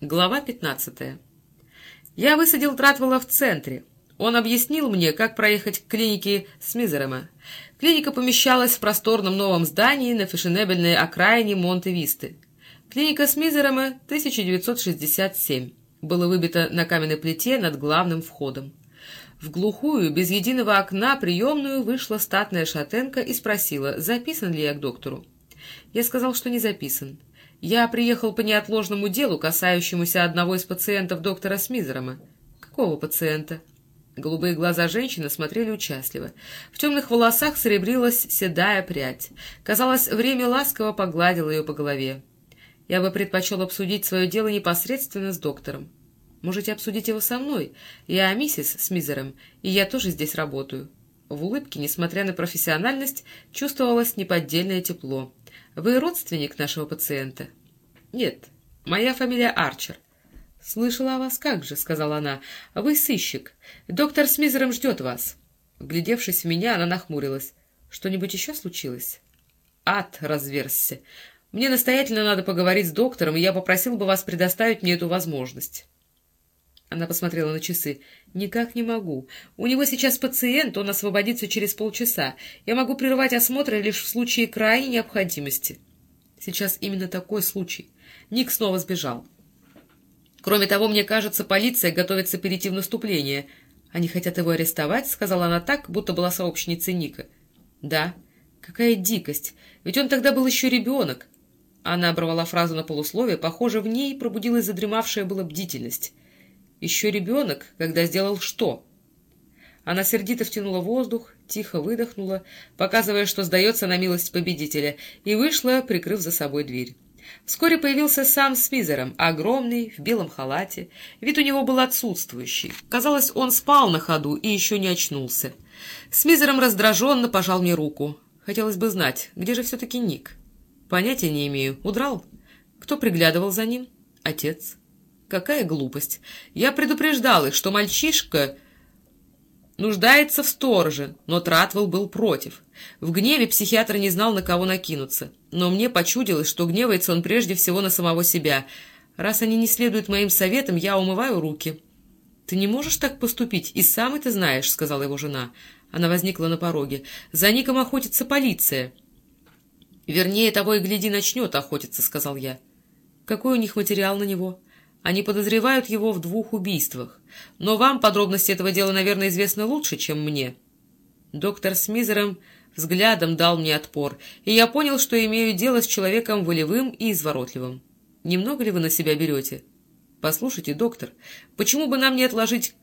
Глава 15. Я высадил Тратвелла в центре. Он объяснил мне, как проехать к клинике Смизерема. Клиника помещалась в просторном новом здании на фешенебельной окраине Монте-Висты. Клиника Смизерема 1967 было выбито на каменной плите над главным входом. В глухую, без единого окна, приемную вышла статная шатенка и спросила, записан ли я к доктору. Я сказал, что не записан. Я приехал по неотложному делу, касающемуся одного из пациентов доктора Смизерема. Какого пациента? Голубые глаза женщины смотрели участливо. В темных волосах серебрилась седая прядь. Казалось, время ласково погладило ее по голове. Я бы предпочел обсудить свое дело непосредственно с доктором. Можете обсудить его со мной. Я миссис Смизером, и я тоже здесь работаю. В улыбке, несмотря на профессиональность, чувствовалось неподдельное тепло. Вы родственник нашего пациента? Нет, моя фамилия Арчер. Слышала о вас как же, сказала она. Вы сыщик. Доктор с Мизером ждет вас. Вглядевшись в меня, она нахмурилась. Что-нибудь еще случилось? Ад разверзся. Мне настоятельно надо поговорить с доктором, и я попросил бы вас предоставить мне эту возможность. Она посмотрела на часы. «Никак не могу. У него сейчас пациент, он освободится через полчаса. Я могу прервать осмотр лишь в случае крайней необходимости». Сейчас именно такой случай. Ник снова сбежал. «Кроме того, мне кажется, полиция готовится перейти в наступление. Они хотят его арестовать?» — сказала она так, будто была сообщницей Ника. «Да. Какая дикость. Ведь он тогда был еще ребенок». Она оборвала фразу на полусловие. Похоже, в ней пробудилась задремавшая была бдительность. Еще ребенок, когда сделал что? Она сердито втянула воздух, тихо выдохнула, показывая, что сдается на милость победителя, и вышла, прикрыв за собой дверь. Вскоре появился сам с Мизером, огромный, в белом халате. Вид у него был отсутствующий. Казалось, он спал на ходу и еще не очнулся. С Мизером раздраженно пожал мне руку. Хотелось бы знать, где же все-таки Ник? Понятия не имею. Удрал? Кто приглядывал за ним? Отец. Какая глупость! Я предупреждал их, что мальчишка нуждается в стороже, но Тратвелл был против. В гневе психиатр не знал, на кого накинуться. Но мне почудилось, что гневается он прежде всего на самого себя. Раз они не следуют моим советам, я умываю руки. «Ты не можешь так поступить, и сам это знаешь», — сказала его жена. Она возникла на пороге. «За Ником охотится полиция». «Вернее, того и гляди начнет охотиться», — сказал я. «Какой у них материал на него?» Они подозревают его в двух убийствах. Но вам подробности этого дела, наверное, известны лучше, чем мне. Доктор с Мизером взглядом дал мне отпор, и я понял, что имею дело с человеком волевым и изворотливым. Немного ли вы на себя берете? Послушайте, доктор, почему бы нам не отложить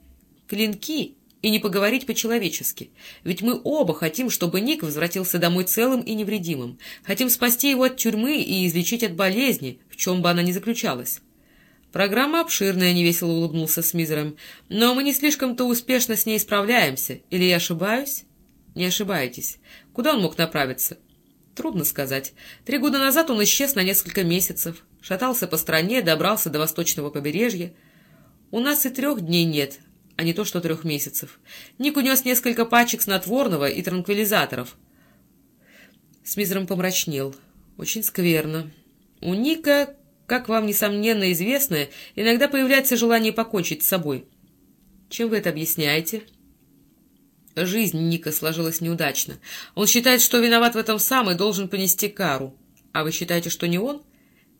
клинки и не поговорить по-человечески? Ведь мы оба хотим, чтобы Ник возвратился домой целым и невредимым. Хотим спасти его от тюрьмы и излечить от болезни, в чем бы она ни заключалась. «Программа обширная», — невесело улыбнулся Смизером. «Но мы не слишком-то успешно с ней справляемся. Или я ошибаюсь?» «Не ошибаетесь. Куда он мог направиться?» «Трудно сказать. Три года назад он исчез на несколько месяцев. Шатался по стране, добрался до восточного побережья. У нас и трех дней нет, а не то что трех месяцев. Ник унес несколько пачек снотворного и транквилизаторов». Смизером помрачнел. «Очень скверно. У Ника как вам, несомненно, известно, иногда появляется желание покончить с собой. Чем вы это объясняете? Жизнь Ника сложилась неудачно. Он считает, что виноват в этом сам и должен понести кару. А вы считаете, что не он?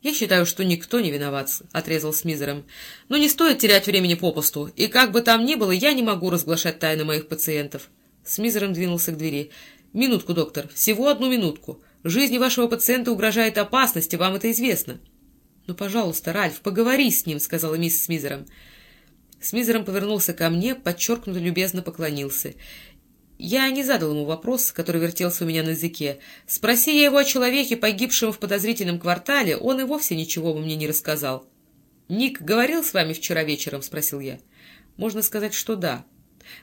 Я считаю, что никто не виноват, — отрезал Смизером. Но не стоит терять времени попусту, и как бы там ни было, я не могу разглашать тайны моих пациентов. Смизером двинулся к двери. Минутку, доктор, всего одну минутку. Жизни вашего пациента угрожает опасность, и вам это известно. — «Ну, пожалуйста, Ральф, поговори с ним», — сказала мисс Смизером. Смизером повернулся ко мне, подчеркнуто любезно поклонился. Я не задал ему вопрос, который вертелся у меня на языке. Спроси я его о человеке, погибшем в подозрительном квартале, он и вовсе ничего бы мне не рассказал. «Ник говорил с вами вчера вечером?» — спросил я. «Можно сказать, что да.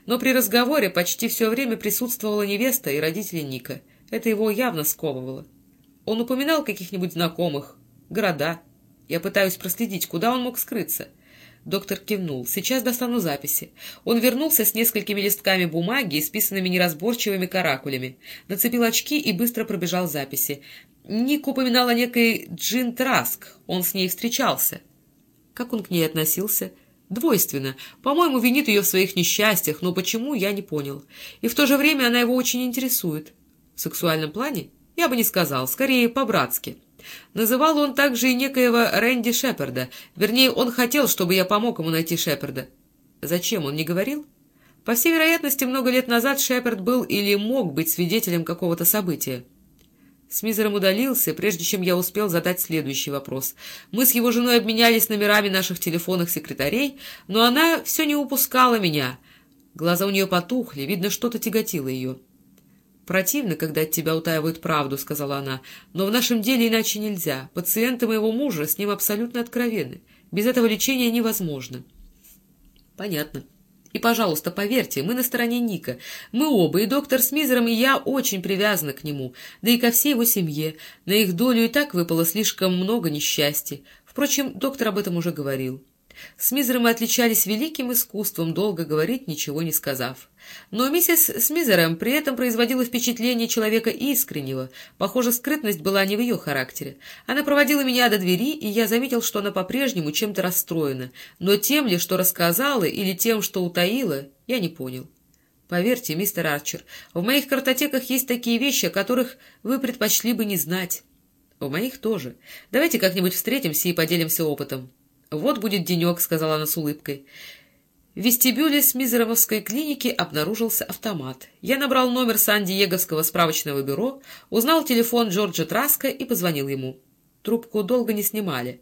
Но при разговоре почти все время присутствовала невеста и родители Ника. Это его явно сковывало. Он упоминал каких-нибудь знакомых, города, я пытаюсь проследить, куда он мог скрыться. Доктор кивнул. «Сейчас достану записи». Он вернулся с несколькими листками бумаги, исписанными неразборчивыми каракулями. Нацепил очки и быстро пробежал записи. Ник упоминал о некой Джин Траск. Он с ней встречался. Как он к ней относился? Двойственно. По-моему, винит ее в своих несчастьях, но почему, я не понял. И в то же время она его очень интересует. В сексуальном плане? Я бы не сказал, скорее по-братски. Называл он также и некоего Рэнди Шепарда. Вернее, он хотел, чтобы я помог ему найти Шепарда. Зачем, он не говорил? По всей вероятности, много лет назад Шепард был или мог быть свидетелем какого-то события. Смизером удалился, прежде чем я успел задать следующий вопрос. Мы с его женой обменялись номерами наших телефонных секретарей, но она все не упускала меня. Глаза у нее потухли, видно, что-то тяготило ее. «Противно, когда от тебя утаивают правду», — сказала она, — «но в нашем деле иначе нельзя. Пациенты моего мужа с ним абсолютно откровенны. Без этого лечения невозможно». «Понятно. И, пожалуйста, поверьте, мы на стороне Ника. Мы оба, и доктор с Мизером, и я, очень привязаны к нему, да и ко всей его семье. На их долю и так выпало слишком много несчастья. Впрочем, доктор об этом уже говорил». С Мизером мы отличались великим искусством долго говорить, ничего не сказав. Но миссис Смизером при этом производила впечатление человека искреннего. Похоже, скрытность была не в ее характере. Она проводила меня до двери, и я заметил, что она по-прежнему чем-то расстроена. Но тем ли, что рассказала, или тем, что утаила, я не понял. Поверьте, мистер Арчер, в моих картотеках есть такие вещи, о которых вы предпочли бы не знать. В моих тоже. Давайте как-нибудь встретимся и поделимся опытом. «Вот будет денек», — сказала она с улыбкой. В вестибюле Смизеровской клиники обнаружился автомат. Я набрал номер Сан-Диеговского справочного бюро, узнал телефон Джорджа Траска и позвонил ему. Трубку долго не снимали.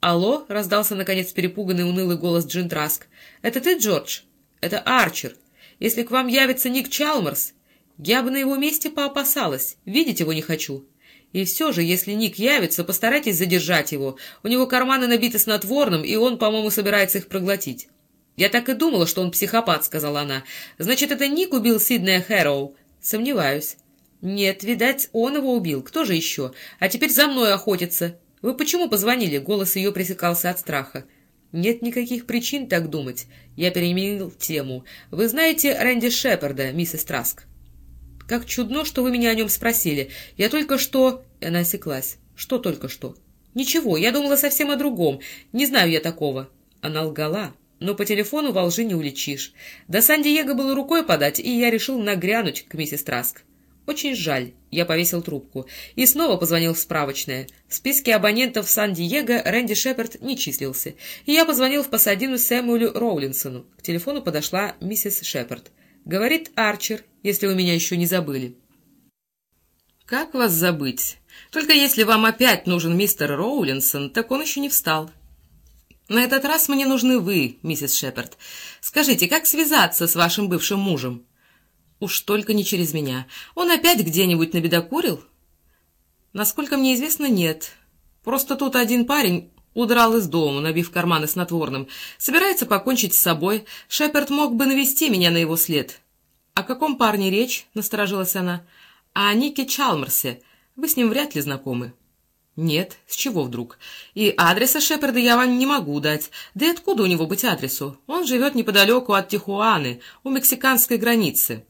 «Алло?» — раздался, наконец, перепуганный унылый голос Джин Траск. «Это ты, Джордж?» «Это Арчер. Если к вам явится Ник Чалмерс, я бы на его месте поопасалась. Видеть его не хочу. И все же, если Ник явится, постарайтесь задержать его. У него карманы набиты снотворным, и он, по-моему, собирается их проглотить. «Я так и думала, что он психопат», — сказала она. «Значит, это Ник убил Сиднея Хэроу?» «Сомневаюсь». «Нет, видать, он его убил. Кто же еще? А теперь за мной охотится. Вы почему позвонили?» Голос ее пресекался от страха. «Нет никаких причин так думать». Я переменил тему. «Вы знаете Рэнди Шепарда, миссис Траск?» «Как чудно, что вы меня о нем спросили. Я только что...» Она осеклась. «Что только что?» «Ничего, я думала совсем о другом. Не знаю я такого». Она лгала. Но по телефону во лжи не уличишь. До Сан-Диего было рукой подать, и я решил нагрянуть к миссис Траск. «Очень жаль». Я повесил трубку. И снова позвонил в справочное. В списке абонентов Сан-Диего Рэнди Шепард не числился. И я позвонил в посадину Сэмуэлю Роулинсону. К телефону подошла миссис Шепард. Говорит Арчер, если вы меня еще не забыли. Как вас забыть? Только если вам опять нужен мистер Роулинсон, так он еще не встал. На этот раз мне нужны вы, миссис Шепард. Скажите, как связаться с вашим бывшим мужем? Уж только не через меня. Он опять где-нибудь набедокурил? Насколько мне известно, нет. Просто тут один парень Удрал из дома, набив карманы снотворным. Собирается покончить с собой. Шеперд мог бы навести меня на его след. — О каком парне речь? — насторожилась она. — О Нике Чалмерсе. Вы с ним вряд ли знакомы. — Нет. С чего вдруг? И адреса Шеперда я вам не могу дать. Да и откуда у него быть адресу? Он живет неподалеку от Тихуаны, у мексиканской границы.